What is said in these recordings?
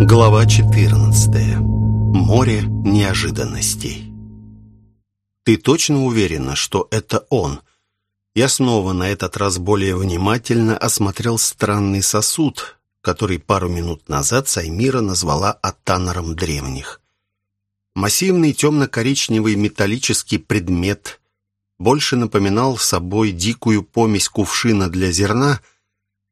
Глава 14. Море неожиданностей. Ты точно уверена, что это он? Я снова на этот раз более внимательно осмотрел странный сосуд, который пару минут назад Саймира назвала Атанором древних. Массивный темно-коричневый металлический предмет больше напоминал собой дикую помесь кувшина для зерна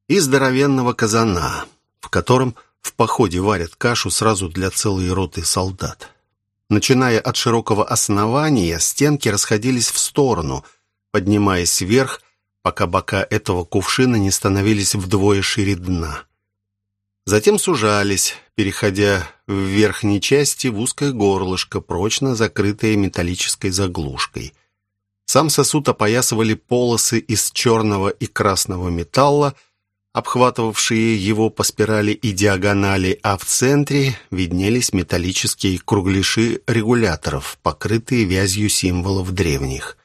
и здоровенного казана, в котором в походе варят кашу сразу для целой роты солдат. Начиная от широкого основания, стенки расходились в сторону, поднимаясь вверх, пока бока этого кувшина не становились вдвое шире дна. Затем сужались, переходя в верхней части в узкое горлышко, прочно закрытое металлической заглушкой. Сам сосуд опоясывали полосы из черного и красного металла, обхватывавшие его по спирали и диагонали, а в центре виднелись металлические кругляши регуляторов, покрытые вязью символов древних.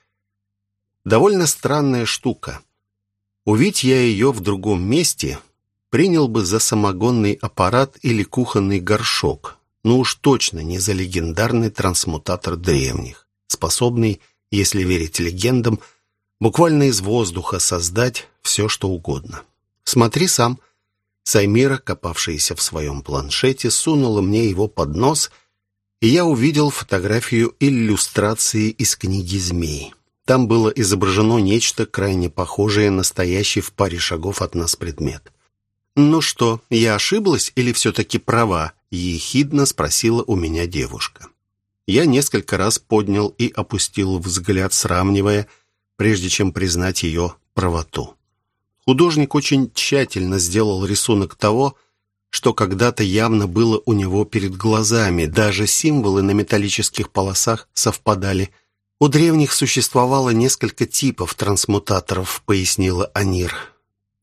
Довольно странная штука. Увидь я ее в другом месте, принял бы за самогонный аппарат или кухонный горшок, но уж точно не за легендарный трансмутатор древних, способный, если верить легендам, буквально из воздуха создать все, что угодно. Смотри сам». Саймира, копавшаяся в своем планшете, сунула мне его под нос, и я увидел фотографию иллюстрации из книги «Змей». Там было изображено нечто крайне похожее на стоящий в паре шагов от нас предмет. «Ну что, я ошиблась или все-таки права?» — ехидно спросила у меня девушка. Я несколько раз поднял и опустил взгляд, сравнивая, прежде чем признать ее правоту. Художник очень тщательно сделал рисунок того, что когда-то явно было у него перед глазами. Даже символы на металлических полосах совпадали. «У древних существовало несколько типов трансмутаторов», — пояснила Анир.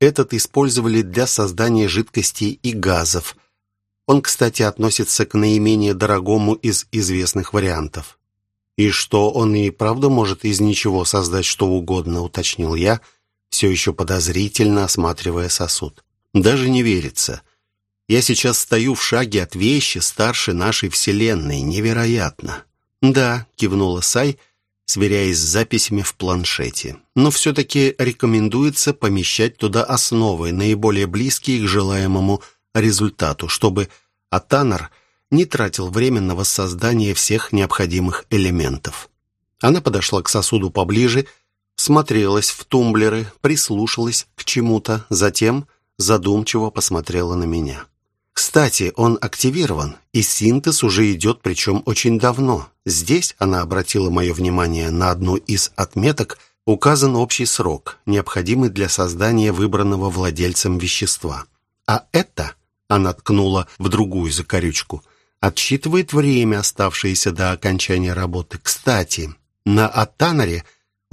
«Этот использовали для создания жидкостей и газов. Он, кстати, относится к наименее дорогому из известных вариантов». «И что, он и правда может из ничего создать что угодно», — уточнил я, — все еще подозрительно осматривая сосуд. Даже не верится. Я сейчас стою в шаге от вещи старше нашей Вселенной. Невероятно. «Да», — кивнула Сай, сверяясь с записями в планшете. «Но все-таки рекомендуется помещать туда основы, наиболее близкие к желаемому результату, чтобы Атанар не тратил время на воссоздание всех необходимых элементов». Она подошла к сосуду поближе смотрелась в тумблеры, прислушалась к чему-то, затем задумчиво посмотрела на меня. Кстати, он активирован, и синтез уже идет, причем очень давно. Здесь она обратила мое внимание на одну из отметок, указан общий срок, необходимый для создания выбранного владельцем вещества. А это, она ткнула в другую закорючку, отсчитывает время, оставшееся до окончания работы. Кстати, на Атанаре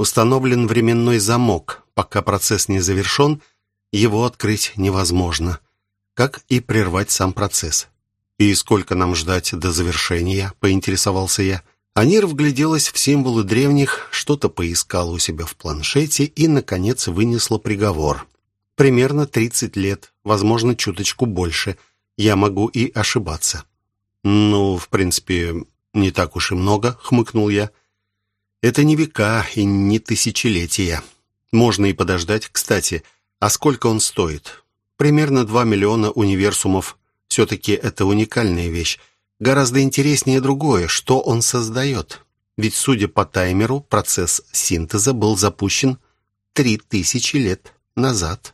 Установлен временной замок. Пока процесс не завершен, его открыть невозможно. Как и прервать сам процесс. «И сколько нам ждать до завершения?» – поинтересовался я. Анир вгляделась в символы древних, что-то поискала у себя в планшете и, наконец, вынесла приговор. «Примерно 30 лет, возможно, чуточку больше. Я могу и ошибаться». «Ну, в принципе, не так уж и много», — хмыкнул я. Это не века и не тысячелетия. Можно и подождать. Кстати, а сколько он стоит? Примерно 2 миллиона универсумов. Все-таки это уникальная вещь. Гораздо интереснее другое, что он создает. Ведь, судя по таймеру, процесс синтеза был запущен 3000 лет назад.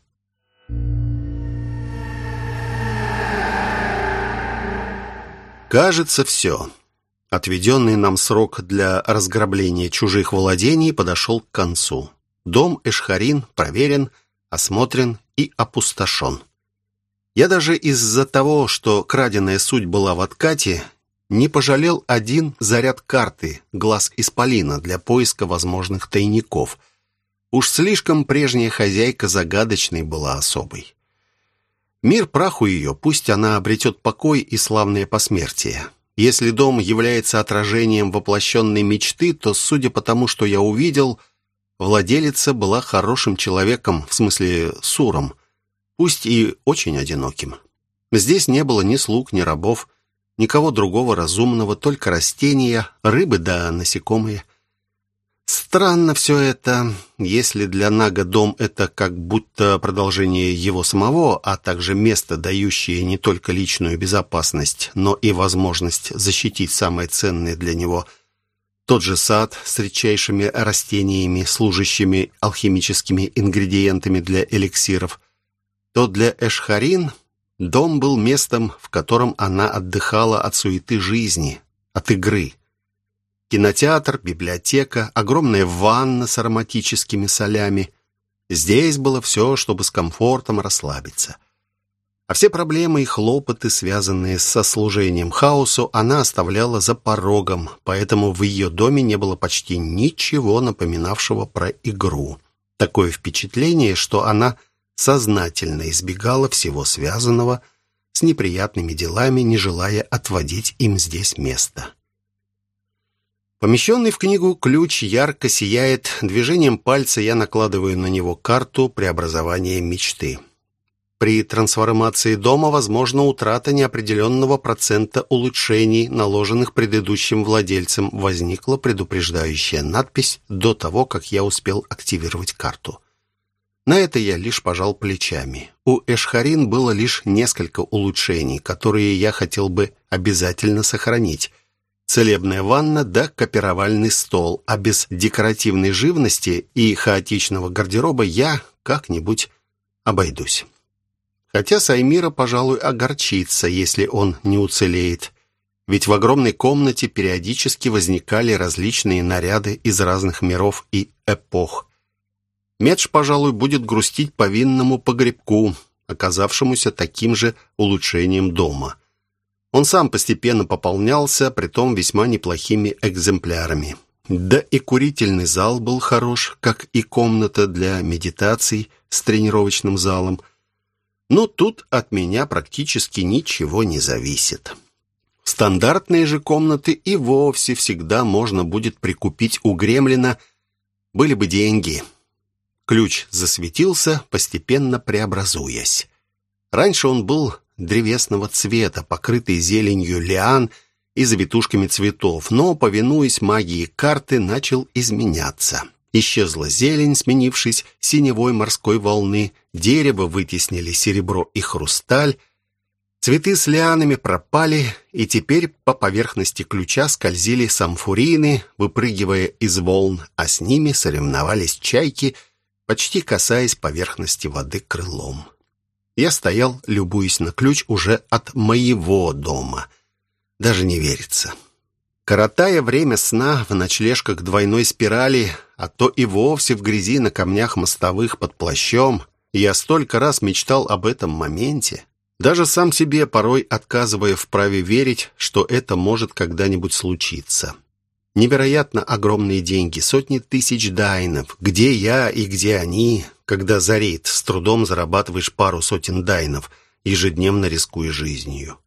Кажется, все. Отведенный нам срок для разграбления чужих владений подошел к концу. Дом Эшхарин проверен, осмотрен и опустошен. Я даже из-за того, что краденая суть была в откате, не пожалел один заряд карты «Глаз Исполина» для поиска возможных тайников. Уж слишком прежняя хозяйка загадочной была особой. Мир праху ее, пусть она обретет покой и славное посмертие. Если дом является отражением воплощенной мечты, то, судя по тому, что я увидел, владелица была хорошим человеком, в смысле суром, пусть и очень одиноким. Здесь не было ни слуг, ни рабов, никого другого разумного, только растения, рыбы да насекомые. Странно все это. Если для Нага дом это как будто продолжение его самого, а также место, дающее не только личную безопасность, но и возможность защитить самое ценное для него – тот же сад с редчайшими растениями, служащими алхимическими ингредиентами для эликсиров, то для Эшхарин дом был местом, в котором она отдыхала от суеты жизни, от игры. Кинотеатр, библиотека, огромная ванна с ароматическими солями. Здесь было все, чтобы с комфортом расслабиться – а все проблемы и хлопоты, связанные со служением хаосу, она оставляла за порогом, поэтому в ее доме не было почти ничего напоминавшего про игру. Такое впечатление, что она сознательно избегала всего связанного с неприятными делами, не желая отводить им здесь место. Помещенный в книгу ключ ярко сияет. Движением пальца я накладываю на него карту преобразования мечты. При трансформации дома возможна утрата неопределенного процента улучшений, наложенных предыдущим владельцем. Возникла предупреждающая надпись до того, как я успел активировать карту. На это я лишь пожал плечами. У Эшхарин было лишь несколько улучшений, которые я хотел бы обязательно сохранить. Целебная ванна да копировальный стол, а без декоративной живности и хаотичного гардероба я как-нибудь обойдусь. Хотя Саймира, пожалуй, огорчится, если он не уцелеет. Ведь в огромной комнате периодически возникали различные наряды из разных миров и эпох. Медж, пожалуй, будет грустить по винному погребку, оказавшемуся таким же улучшением дома. Он сам постепенно пополнялся, притом весьма неплохими экземплярами. Да и курительный зал был хорош, как и комната для медитаций с тренировочным залом – но тут от меня практически ничего не зависит. Стандартные же комнаты и вовсе всегда можно будет прикупить у Гремлина, были бы деньги. Ключ засветился, постепенно преобразуясь. Раньше он был древесного цвета, покрытый зеленью лиан и завитушками цветов, но, повинуясь магии карты, начал изменяться. Исчезла зелень, сменившись синевой морской волны, дерево вытеснили серебро и хрусталь, цветы с лианами пропали, и теперь по поверхности ключа скользили самфурины, выпрыгивая из волн, а с ними соревновались чайки, почти касаясь поверхности воды крылом. Я стоял, любуясь на ключ уже от моего дома. Даже не верится. Коротая время сна в ночлежках двойной спирали, а то и вовсе в грязи на камнях мостовых под плащом, я столько раз мечтал об этом моменте, даже сам себе порой отказывая в праве верить, что это может когда-нибудь случиться. Невероятно огромные деньги, сотни тысяч дайнов. Где я и где они, когда за рейд с трудом зарабатываешь пару сотен дайнов, ежедневно рискуя жизнью?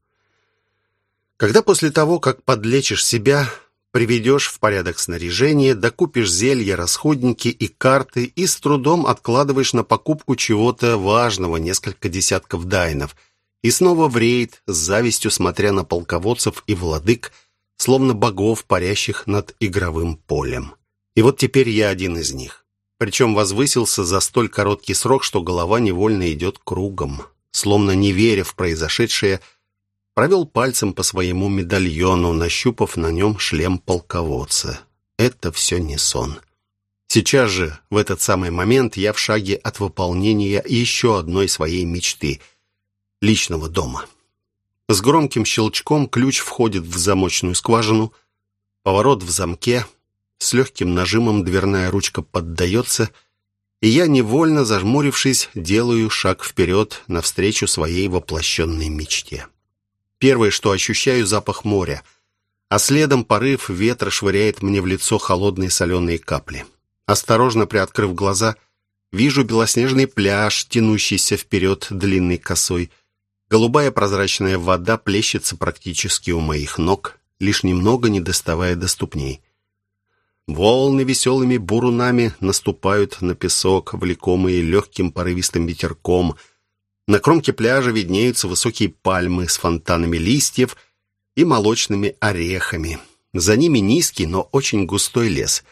Когда после того, как подлечишь себя, приведешь в порядок снаряжение, докупишь зелья, расходники и карты и с трудом откладываешь на покупку чего-то важного несколько десятков дайнов, и снова в рейд, с завистью смотря на полководцев и владык, словно богов, парящих над игровым полем. И вот теперь я один из них. Причем возвысился за столь короткий срок, что голова невольно идет кругом. Словно не веря в произошедшее, Провел пальцем по своему медальону, нащупав на нем шлем полководца. Это все не сон. Сейчас же, в этот самый момент, я в шаге от выполнения еще одной своей мечты — личного дома. С громким щелчком ключ входит в замочную скважину, поворот в замке, с легким нажимом дверная ручка поддается, и я, невольно зажмурившись, делаю шаг вперед навстречу своей воплощенной мечте. Первое, что ощущаю, запах моря, а следом порыв ветра швыряет мне в лицо холодные соленые капли. Осторожно приоткрыв глаза, вижу белоснежный пляж, тянущийся вперед длинной косой. Голубая прозрачная вода плещется практически у моих ног, лишь немного не доставая до ступней. Волны веселыми бурунами наступают на песок, влекомые легким порывистым ветерком — На кромке пляжа виднеются высокие пальмы с фонтанами листьев и молочными орехами. За ними низкий, но очень густой лес.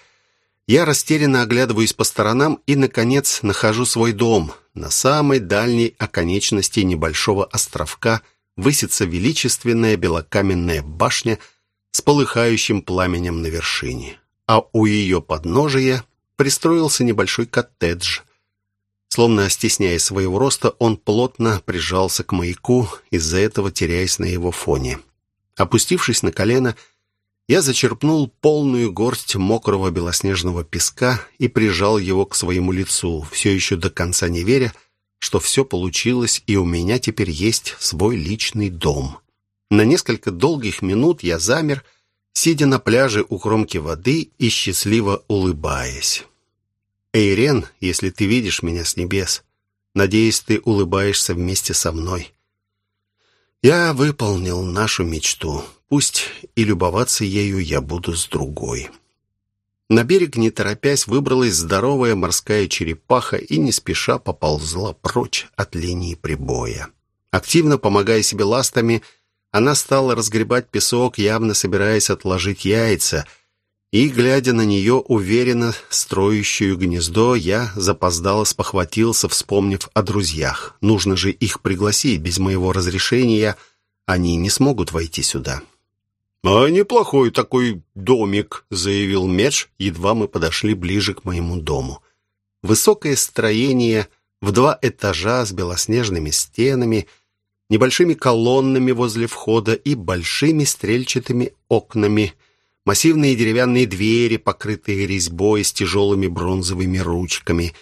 Я растерянно оглядываюсь по сторонам и, наконец, нахожу свой дом. На самой дальней оконечности небольшого островка высится величественная белокаменная башня с полыхающим пламенем на вершине. А у ее подножия пристроился небольшой коттедж. Словно стесняясь своего роста, он плотно прижался к маяку, из-за этого теряясь на его фоне. Опустившись на колено, я зачерпнул полную горсть мокрого белоснежного песка и прижал его к своему лицу, все еще до конца не веря, что все получилось, и у меня теперь есть свой личный дом. На несколько долгих минут я замер, сидя на пляже у кромки воды и счастливо улыбаясь. Эйрен, если ты видишь меня с небес, надеюсь, ты улыбаешься вместе со мной. Я выполнил нашу мечту. Пусть и любоваться ею я буду с другой. На берег, не торопясь, выбралась здоровая морская черепаха и не спеша поползла прочь от линии прибоя. Активно помогая себе ластами, она стала разгребать песок, явно собираясь отложить яйца — и, глядя на нее, уверенно строящую гнездо, я запоздало спохватился, вспомнив о друзьях. Нужно же их пригласить. Без моего разрешения они не смогут войти сюда. «А неплохой такой домик», — заявил Медж, едва мы подошли ближе к моему дому. Высокое строение в два этажа с белоснежными стенами, небольшими колоннами возле входа и большими стрельчатыми окнами — Массивные деревянные двери, покрытые резьбой с тяжелыми бронзовыми ручками.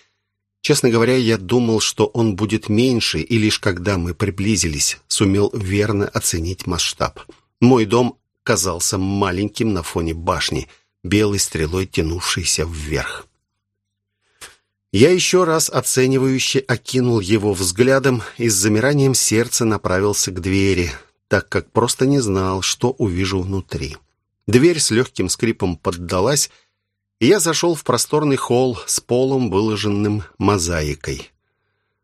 Честно говоря, я думал, что он будет меньше, и лишь когда мы приблизились, сумел верно оценить масштаб. Мой дом казался маленьким на фоне башни, белой стрелой тянувшейся вверх. Я еще раз оценивающе окинул его взглядом и с замиранием сердца направился к двери, так как просто не знал, что увижу внутри. Дверь с легким скрипом поддалась, и я зашел в просторный холл с полом, выложенным мозаикой.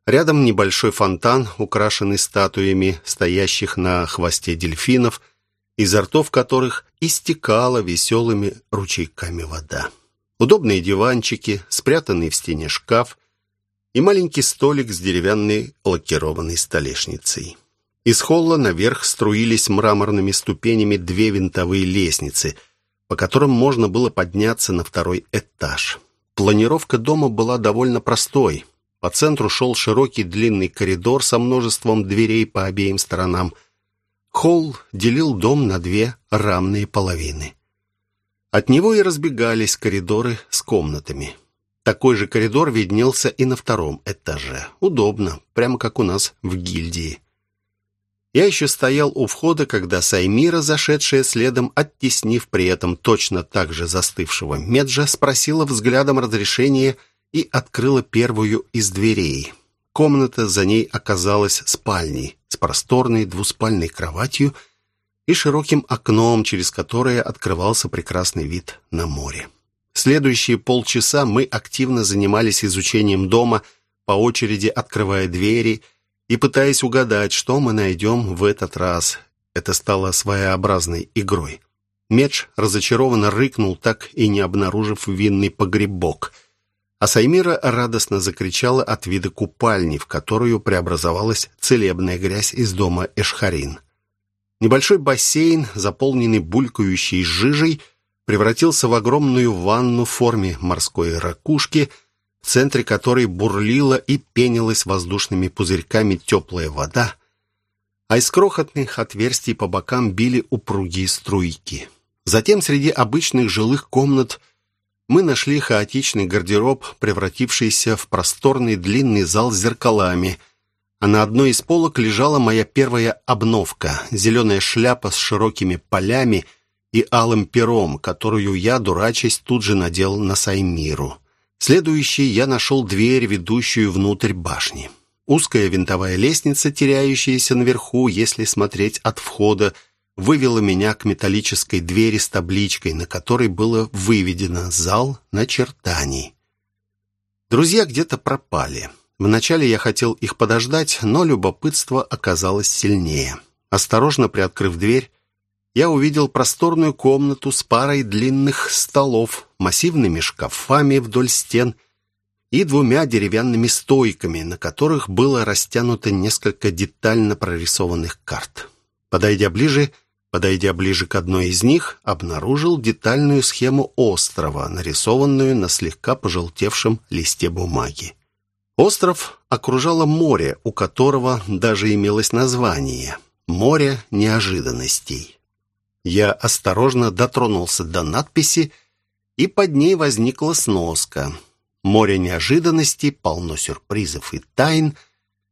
Рядом небольшой фонтан, украшенный статуями, стоящих на хвосте дельфинов, изо ртов которых истекала веселыми ручейками вода. Удобные диванчики, спрятанный в стене шкаф и маленький столик с деревянной лакированной столешницей. Из холла наверх струились мраморными ступенями две винтовые лестницы, по которым можно было подняться на второй этаж. Планировка дома была довольно простой. По центру шел широкий длинный коридор со множеством дверей по обеим сторонам. Холл делил дом на две равные половины. От него и разбегались коридоры с комнатами. Такой же коридор виднелся и на втором этаже. Удобно, прямо как у нас в гильдии. Я еще стоял у входа, когда Саймира, зашедшая следом, оттеснив при этом точно так же застывшего Меджа, спросила взглядом разрешения и открыла первую из дверей. Комната за ней оказалась спальней с просторной двуспальной кроватью и широким окном, через которое открывался прекрасный вид на море. Следующие полчаса мы активно занимались изучением дома, по очереди открывая двери и пытаясь угадать, что мы найдем в этот раз. Это стало своеобразной игрой. Медж разочарованно рыкнул, так и не обнаружив винный погребок. А Саймира радостно закричала от вида купальни, в которую преобразовалась целебная грязь из дома Эшхарин. Небольшой бассейн, заполненный булькающей жижей, превратился в огромную ванну в форме морской ракушки – в центре которой бурлила и пенилась воздушными пузырьками теплая вода, а из крохотных отверстий по бокам били упругие струйки. Затем среди обычных жилых комнат мы нашли хаотичный гардероб, превратившийся в просторный длинный зал с зеркалами, а на одной из полок лежала моя первая обновка — зеленая шляпа с широкими полями и алым пером, которую я, дурачась, тут же надел на Саймиру. Следующий я нашел дверь, ведущую внутрь башни. Узкая винтовая лестница, теряющаяся наверху, если смотреть от входа, вывела меня к металлической двери с табличкой, на которой было выведено «Зал начертаний». Друзья где-то пропали. Вначале я хотел их подождать, но любопытство оказалось сильнее. Осторожно приоткрыв дверь, я увидел просторную комнату с парой длинных столов, массивными шкафами вдоль стен и двумя деревянными стойками, на которых было растянуто несколько детально прорисованных карт. Подойдя ближе, подойдя ближе к одной из них, обнаружил детальную схему острова, нарисованную на слегка пожелтевшем листе бумаги. Остров окружало море, у которого даже имелось название «Море неожиданностей». Я осторожно дотронулся до надписи, и под ней возникла сноска. Море неожиданностей, полно сюрпризов и тайн.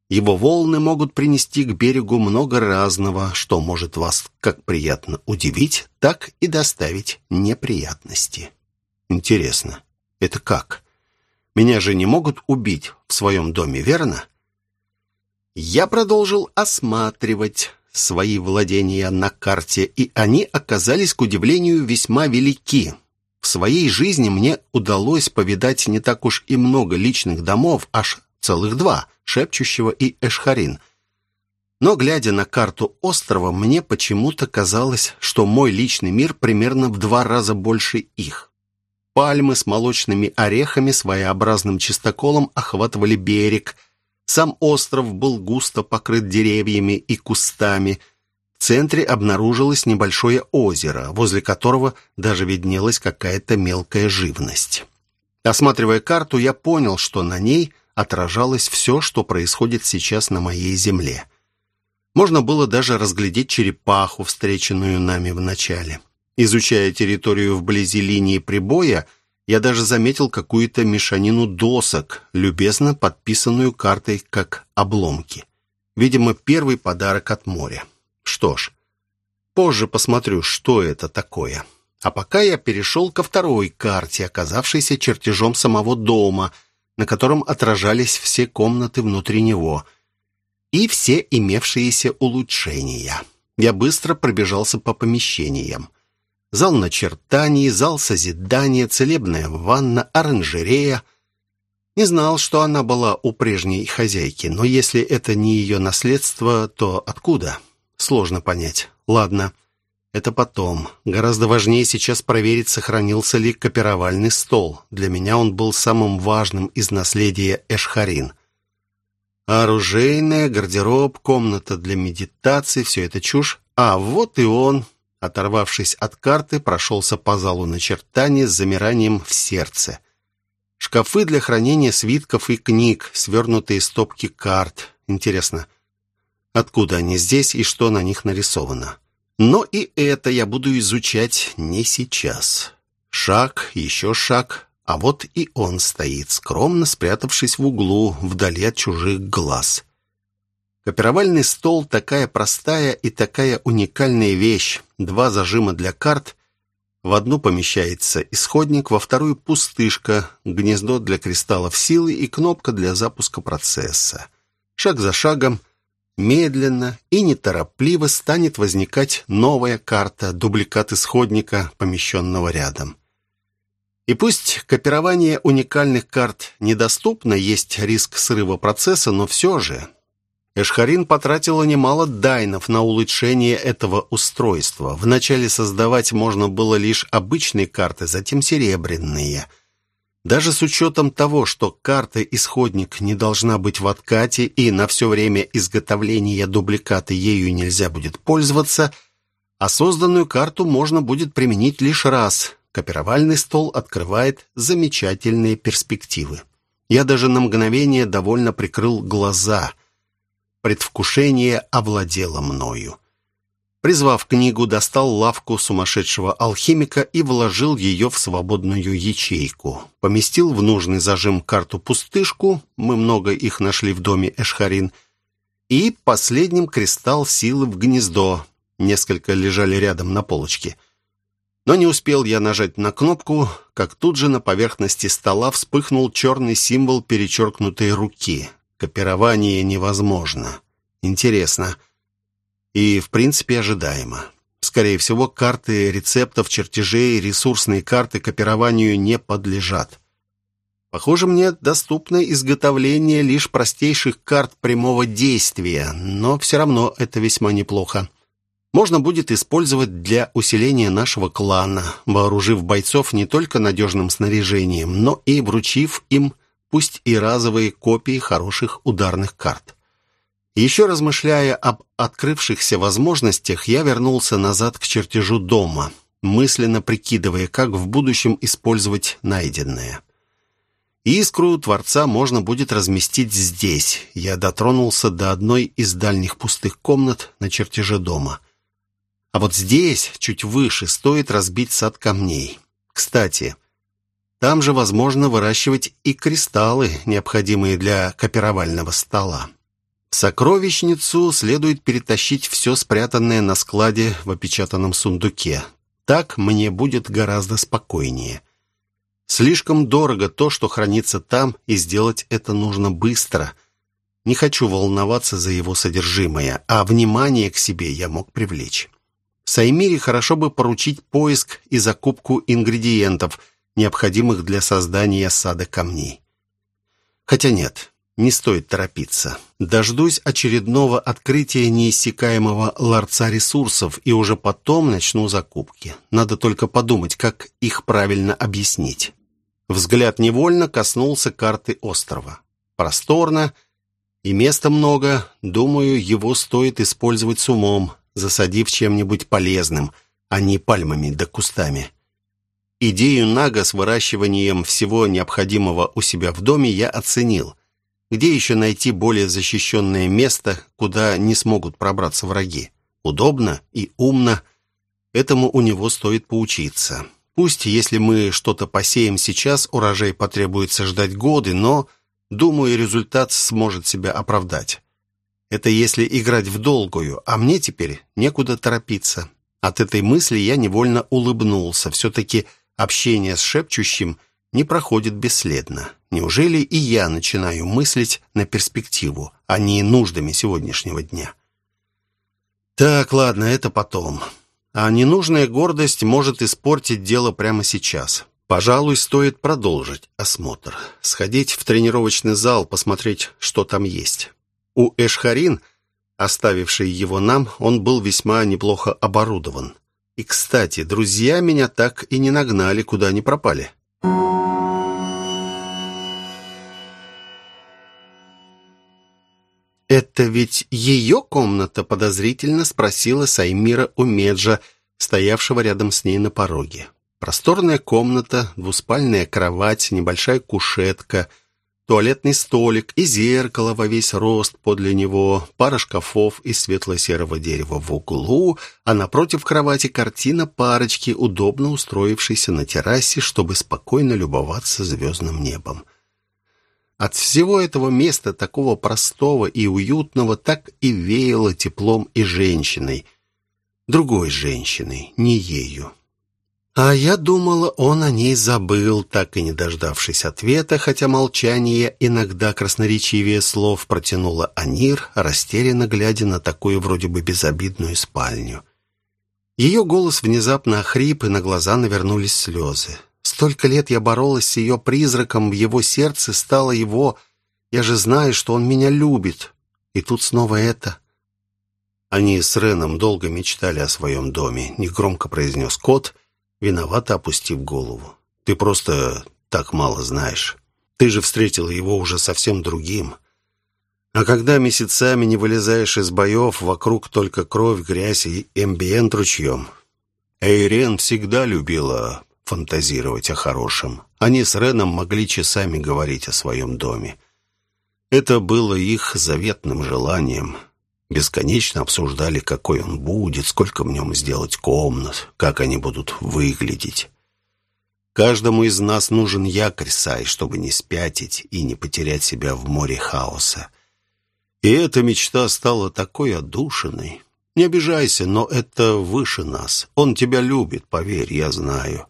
Его волны могут принести к берегу много разного, что может вас как приятно удивить, так и доставить неприятности. Интересно, это как? Меня же не могут убить в своем доме, верно? Я продолжил осматривать свои владения на карте, и они оказались, к удивлению, весьма велики. В своей жизни мне удалось повидать не так уж и много личных домов, аж целых два, Шепчущего и Эшхарин. Но, глядя на карту острова, мне почему-то казалось, что мой личный мир примерно в два раза больше их. Пальмы с молочными орехами своеобразным чистоколом охватывали берег – сам остров был густо покрыт деревьями и кустами. В центре обнаружилось небольшое озеро, возле которого даже виднелась какая-то мелкая живность. Осматривая карту, я понял, что на ней отражалось все, что происходит сейчас на моей земле. Можно было даже разглядеть черепаху, встреченную нами в начале. Изучая территорию вблизи линии прибоя, я даже заметил какую-то мешанину досок, любезно подписанную картой как обломки. Видимо, первый подарок от моря. Что ж, позже посмотрю, что это такое. А пока я перешел ко второй карте, оказавшейся чертежом самого дома, на котором отражались все комнаты внутри него и все имевшиеся улучшения. Я быстро пробежался по помещениям зал начертаний, зал созидания, целебная ванна, оранжерея. Не знал, что она была у прежней хозяйки, но если это не ее наследство, то откуда? Сложно понять. Ладно, это потом. Гораздо важнее сейчас проверить, сохранился ли копировальный стол. Для меня он был самым важным из наследия Эшхарин. Оружейная, гардероб, комната для медитации — все это чушь. А вот и он, Оторвавшись от карты, прошелся по залу начертаний с замиранием в сердце. Шкафы для хранения свитков и книг, свернутые стопки карт. Интересно, откуда они здесь и что на них нарисовано? Но и это я буду изучать не сейчас. Шаг, еще шаг, а вот и он стоит, скромно спрятавшись в углу, вдали от чужих глаз. Копировальный стол – такая простая и такая уникальная вещь. Два зажима для карт. В одну помещается исходник, во вторую – пустышка, гнездо для кристаллов силы и кнопка для запуска процесса. Шаг за шагом, медленно и неторопливо станет возникать новая карта, дубликат исходника, помещенного рядом. И пусть копирование уникальных карт недоступно, есть риск срыва процесса, но все же – Эшхарин потратила немало дайнов на улучшение этого устройства. Вначале создавать можно было лишь обычные карты, затем серебряные. Даже с учетом того, что карта-исходник не должна быть в откате и на все время изготовления дубликата ею нельзя будет пользоваться, а созданную карту можно будет применить лишь раз. Копировальный стол открывает замечательные перспективы. Я даже на мгновение довольно прикрыл глаза – Предвкушение овладело мною. Призвав книгу, достал лавку сумасшедшего алхимика и вложил ее в свободную ячейку. Поместил в нужный зажим карту-пустышку, мы много их нашли в доме Эшхарин, и последним кристалл силы в гнездо. Несколько лежали рядом на полочке. Но не успел я нажать на кнопку, как тут же на поверхности стола вспыхнул черный символ перечеркнутой руки. Копирование невозможно. Интересно. И, в принципе, ожидаемо. Скорее всего, карты рецептов, чертежей, ресурсные карты копированию не подлежат. Похоже, мне доступно изготовление лишь простейших карт прямого действия, но все равно это весьма неплохо. Можно будет использовать для усиления нашего клана, вооружив бойцов не только надежным снаряжением, но и вручив им пусть и разовые копии хороших ударных карт. Еще размышляя об открывшихся возможностях, я вернулся назад к чертежу дома, мысленно прикидывая, как в будущем использовать найденное. Искру Творца можно будет разместить здесь. Я дотронулся до одной из дальних пустых комнат на чертеже дома. А вот здесь, чуть выше, стоит разбить сад камней. Кстати, там же возможно выращивать и кристаллы, необходимые для копировального стола. В сокровищницу следует перетащить все спрятанное на складе в опечатанном сундуке. Так мне будет гораздо спокойнее. Слишком дорого то, что хранится там, и сделать это нужно быстро. Не хочу волноваться за его содержимое, а внимание к себе я мог привлечь. Саймире хорошо бы поручить поиск и закупку ингредиентов, необходимых для создания сада камней. Хотя нет, не стоит торопиться. Дождусь очередного открытия неиссякаемого ларца ресурсов и уже потом начну закупки. Надо только подумать, как их правильно объяснить. Взгляд невольно коснулся карты острова. Просторно и места много. Думаю, его стоит использовать с умом, засадив чем-нибудь полезным, а не пальмами да кустами. Идею Нага с выращиванием всего необходимого у себя в доме я оценил. Где еще найти более защищенное место, куда не смогут пробраться враги? Удобно и умно. Этому у него стоит поучиться. Пусть, если мы что-то посеем сейчас, урожай потребуется ждать годы, но, думаю, результат сможет себя оправдать. Это если играть в долгую, а мне теперь некуда торопиться. От этой мысли я невольно улыбнулся. Все-таки общение с шепчущим не проходит бесследно. Неужели и я начинаю мыслить на перспективу, а не нуждами сегодняшнего дня? Так, ладно, это потом. А ненужная гордость может испортить дело прямо сейчас. Пожалуй, стоит продолжить осмотр. Сходить в тренировочный зал, посмотреть, что там есть. У Эшхарин, оставивший его нам, он был весьма неплохо оборудован. И, кстати, друзья меня так и не нагнали, куда они пропали. «Это ведь ее комната?» — подозрительно спросила Саймира у Меджа, стоявшего рядом с ней на пороге. Просторная комната, двуспальная кровать, небольшая кушетка, туалетный столик и зеркало во весь рост подле него, пара шкафов из светло-серого дерева в углу, а напротив кровати картина парочки, удобно устроившейся на террасе, чтобы спокойно любоваться звездным небом. От всего этого места, такого простого и уютного, так и веяло теплом и женщиной. Другой женщиной, не ею. А я думала, он о ней забыл, так и не дождавшись ответа, хотя молчание иногда красноречивее слов протянула Анир, растерянно глядя на такую вроде бы безобидную спальню. Ее голос внезапно охрип, и на глаза навернулись слезы. Столько лет я боролась с ее призраком, в его сердце стало его. Я же знаю, что он меня любит. И тут снова это. Они с Реном долго мечтали о своем доме, негромко произнес кот, виновато опустив голову. Ты просто так мало знаешь. Ты же встретила его уже совсем другим. А когда месяцами не вылезаешь из боев, вокруг только кровь, грязь и эмбиент ручьем. Эйрен всегда любила фантазировать о хорошем. Они с Реном могли часами говорить о своем доме. Это было их заветным желанием. Бесконечно обсуждали, какой он будет, сколько в нем сделать комнат, как они будут выглядеть. Каждому из нас нужен якорь, Сай, чтобы не спятить и не потерять себя в море хаоса. И эта мечта стала такой отдушиной. Не обижайся, но это выше нас. Он тебя любит, поверь, я знаю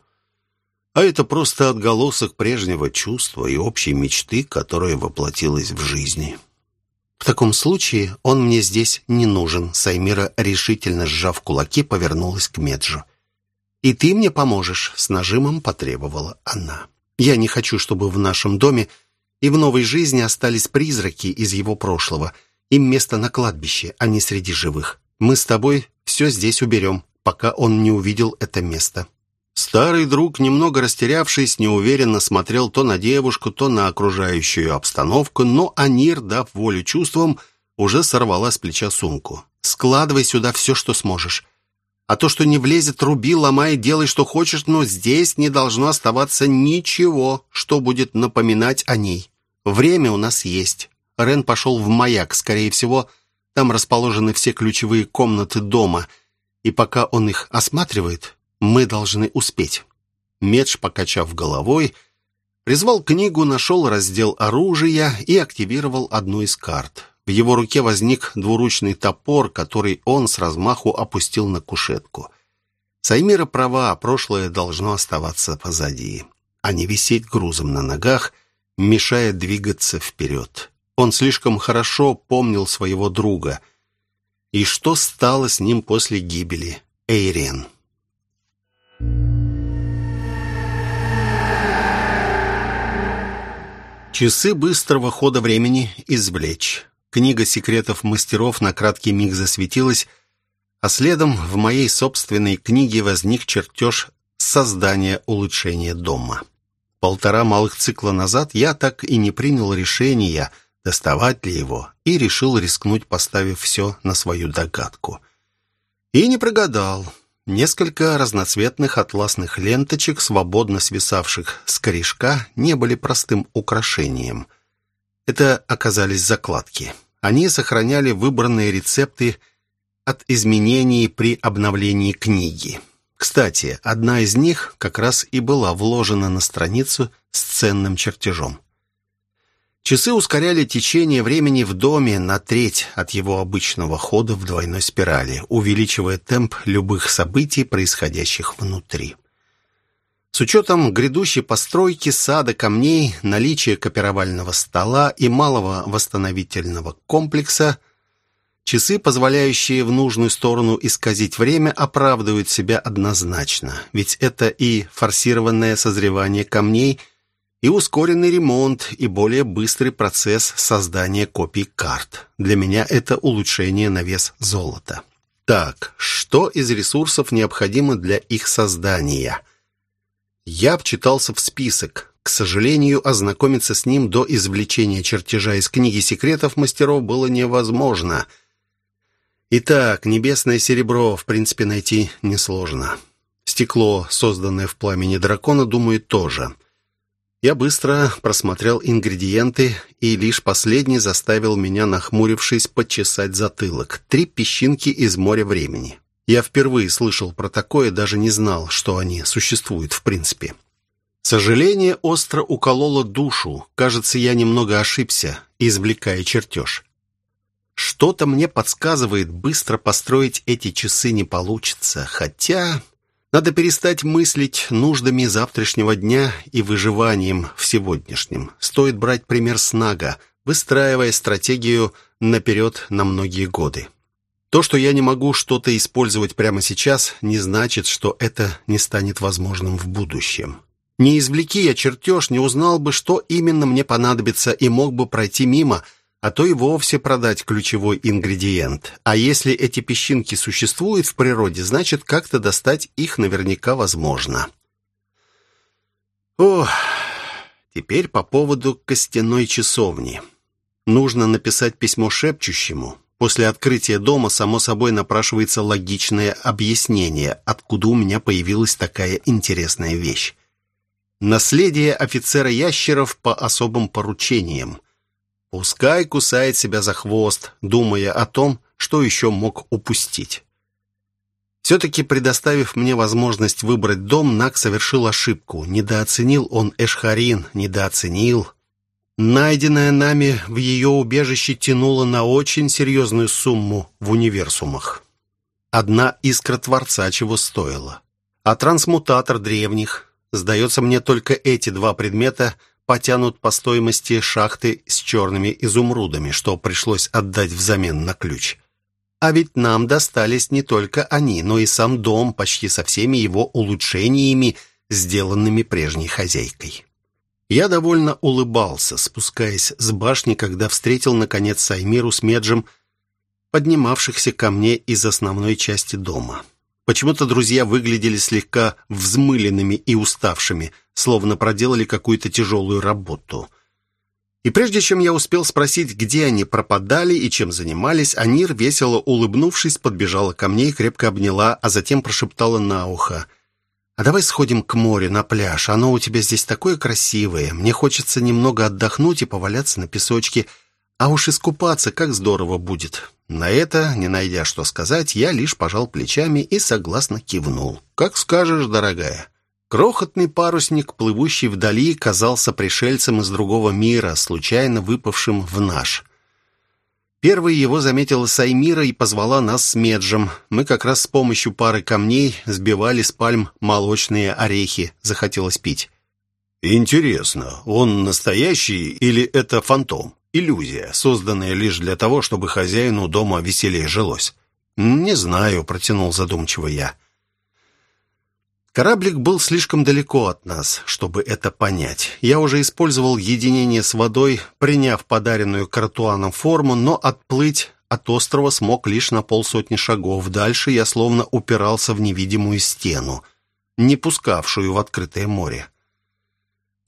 а это просто отголосок прежнего чувства и общей мечты, которая воплотилась в жизни. В таком случае он мне здесь не нужен, Саймира, решительно сжав кулаки, повернулась к Меджу. «И ты мне поможешь», — с нажимом потребовала она. Я не хочу, чтобы в нашем доме и в новой жизни остались призраки из его прошлого. Им место на кладбище, а не среди живых. Мы с тобой все здесь уберем, пока он не увидел это место». Старый друг, немного растерявшись, неуверенно смотрел то на девушку, то на окружающую обстановку, но Анир, дав волю чувствам, уже сорвала с плеча сумку. «Складывай сюда все, что сможешь. А то, что не влезет, руби, ломай, делай, что хочешь, но здесь не должно оставаться ничего, что будет напоминать о ней. Время у нас есть». Рен пошел в маяк, скорее всего, там расположены все ключевые комнаты дома, и пока он их осматривает, мы должны успеть». Медж, покачав головой, призвал книгу, нашел раздел оружия и активировал одну из карт. В его руке возник двуручный топор, который он с размаху опустил на кушетку. Саймира права, прошлое должно оставаться позади, а не висеть грузом на ногах, мешая двигаться вперед. Он слишком хорошо помнил своего друга. И что стало с ним после гибели Эйрен? Часы быстрого хода времени извлечь. Книга секретов мастеров на краткий миг засветилась, а следом в моей собственной книге возник чертеж создания улучшения дома. Полтора малых цикла назад я так и не принял решения, доставать ли его, и решил рискнуть, поставив все на свою догадку. И не прогадал. Несколько разноцветных атласных ленточек, свободно свисавших с корешка, не были простым украшением. Это оказались закладки. Они сохраняли выбранные рецепты от изменений при обновлении книги. Кстати, одна из них как раз и была вложена на страницу с ценным чертежом. Часы ускоряли течение времени в доме на треть от его обычного хода в двойной спирали, увеличивая темп любых событий, происходящих внутри. С учетом грядущей постройки сада камней, наличия копировального стола и малого восстановительного комплекса, часы, позволяющие в нужную сторону исказить время, оправдывают себя однозначно, ведь это и форсированное созревание камней – и ускоренный ремонт, и более быстрый процесс создания копий карт. Для меня это улучшение на вес золота. Так, что из ресурсов необходимо для их создания? Я вчитался в список. К сожалению, ознакомиться с ним до извлечения чертежа из книги секретов мастеров было невозможно. Итак, небесное серебро, в принципе, найти несложно. Стекло, созданное в пламени дракона, думаю, тоже. Я быстро просмотрел ингредиенты, и лишь последний заставил меня, нахмурившись, почесать затылок. Три песчинки из моря времени. Я впервые слышал про такое, даже не знал, что они существуют в принципе. Сожаление остро укололо душу. Кажется, я немного ошибся, извлекая чертеж. Что-то мне подсказывает, быстро построить эти часы не получится. Хотя надо перестать мыслить нуждами завтрашнего дня и выживанием в сегодняшнем. Стоит брать пример с Нага, выстраивая стратегию наперед на многие годы. То, что я не могу что-то использовать прямо сейчас, не значит, что это не станет возможным в будущем. Не извлеки я чертеж, не узнал бы, что именно мне понадобится, и мог бы пройти мимо – а то и вовсе продать ключевой ингредиент. А если эти песчинки существуют в природе, значит, как-то достать их наверняка возможно. Ох, теперь по поводу костяной часовни. Нужно написать письмо шепчущему. После открытия дома, само собой, напрашивается логичное объяснение, откуда у меня появилась такая интересная вещь. Наследие офицера ящеров по особым поручениям – Пускай кусает себя за хвост, думая о том, что еще мог упустить. Все-таки предоставив мне возможность выбрать дом, Нак совершил ошибку. Недооценил он Эшхарин, недооценил. Найденное нами в ее убежище тянуло на очень серьезную сумму в универсумах. Одна искра Творца чего стоила. А трансмутатор древних. Сдается мне, только эти два предмета – потянут по стоимости шахты с черными изумрудами, что пришлось отдать взамен на ключ. А ведь нам достались не только они, но и сам дом почти со всеми его улучшениями, сделанными прежней хозяйкой. Я довольно улыбался, спускаясь с башни, когда встретил, наконец, Саймиру с Меджем, поднимавшихся ко мне из основной части дома. Почему-то друзья выглядели слегка взмыленными и уставшими, словно проделали какую-то тяжелую работу. И прежде чем я успел спросить, где они пропадали и чем занимались, Анир, весело улыбнувшись, подбежала ко мне и крепко обняла, а затем прошептала на ухо. «А давай сходим к морю, на пляж. Оно у тебя здесь такое красивое. Мне хочется немного отдохнуть и поваляться на песочке. А уж искупаться как здорово будет. На это, не найдя что сказать, я лишь пожал плечами и согласно кивнул. «Как скажешь, дорогая». Крохотный парусник, плывущий вдали, казался пришельцем из другого мира, случайно выпавшим в наш. Первой его заметила Саймира и позвала нас с Меджем. Мы как раз с помощью пары камней сбивали с пальм молочные орехи. Захотелось пить. «Интересно, он настоящий или это фантом?» Иллюзия, созданная лишь для того, чтобы хозяину дома веселее жилось. «Не знаю», — протянул задумчиво я. Кораблик был слишком далеко от нас, чтобы это понять. Я уже использовал единение с водой, приняв подаренную Картуаном форму, но отплыть от острова смог лишь на полсотни шагов. Дальше я словно упирался в невидимую стену, не пускавшую в открытое море.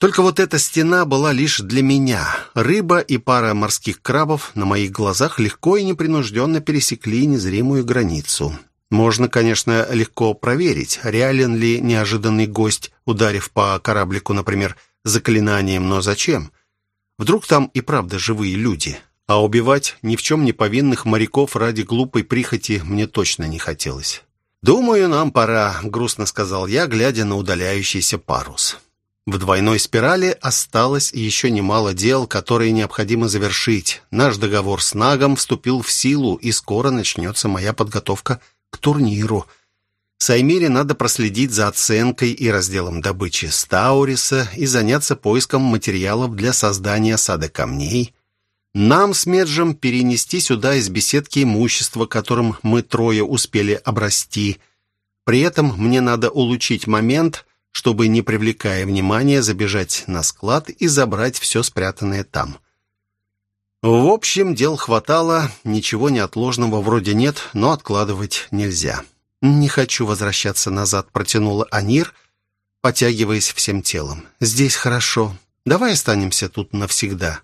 Только вот эта стена была лишь для меня. Рыба и пара морских крабов на моих глазах легко и непринужденно пересекли незримую границу. Можно, конечно, легко проверить, реален ли неожиданный гость, ударив по кораблику, например, заклинанием, но зачем? Вдруг там и правда живые люди? А убивать ни в чем не повинных моряков ради глупой прихоти мне точно не хотелось. «Думаю, нам пора», — грустно сказал я, глядя на удаляющийся парус. В двойной спирали осталось еще немало дел, которые необходимо завершить. Наш договор с Нагом вступил в силу, и скоро начнется моя подготовка к турниру. Саймире надо проследить за оценкой и разделом добычи Стауриса и заняться поиском материалов для создания сада камней. Нам с Меджем перенести сюда из беседки имущество, которым мы трое успели обрасти. При этом мне надо улучшить момент – чтобы, не привлекая внимания, забежать на склад и забрать все спрятанное там. В общем, дел хватало, ничего неотложного вроде нет, но откладывать нельзя. «Не хочу возвращаться назад», — протянула Анир, потягиваясь всем телом. «Здесь хорошо. Давай останемся тут навсегда».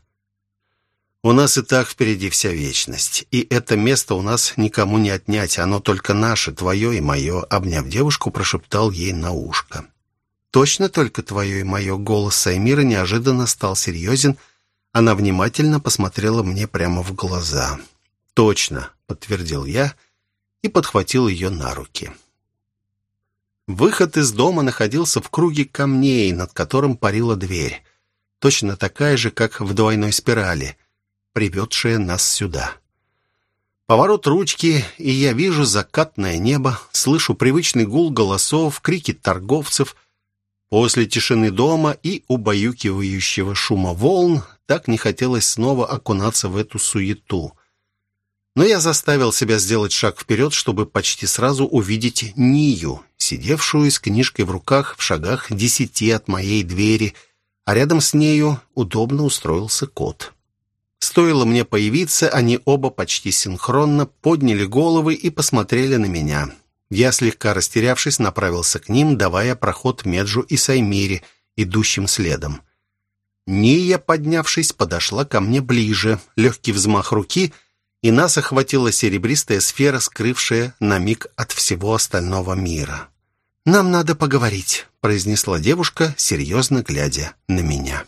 «У нас и так впереди вся вечность, и это место у нас никому не отнять, оно только наше, твое и мое», — обняв девушку, прошептал ей на ушко точно только твое и мое?» Голос Саймира неожиданно стал серьезен. Она внимательно посмотрела мне прямо в глаза. «Точно», — подтвердил я и подхватил ее на руки. Выход из дома находился в круге камней, над которым парила дверь. Точно такая же, как в двойной спирали, приведшая нас сюда. Поворот ручки, и я вижу закатное небо, слышу привычный гул голосов, крики торговцев — После тишины дома и убаюкивающего шума волн так не хотелось снова окунаться в эту суету. Но я заставил себя сделать шаг вперед, чтобы почти сразу увидеть Нию, сидевшую с книжкой в руках в шагах десяти от моей двери, а рядом с нею удобно устроился кот. Стоило мне появиться, они оба почти синхронно подняли головы и посмотрели на меня. Я, слегка растерявшись, направился к ним, давая проход Меджу и Саймире, идущим следом. Ния, поднявшись, подошла ко мне ближе. Легкий взмах руки, и нас охватила серебристая сфера, скрывшая на миг от всего остального мира. «Нам надо поговорить», — произнесла девушка, серьезно глядя на меня.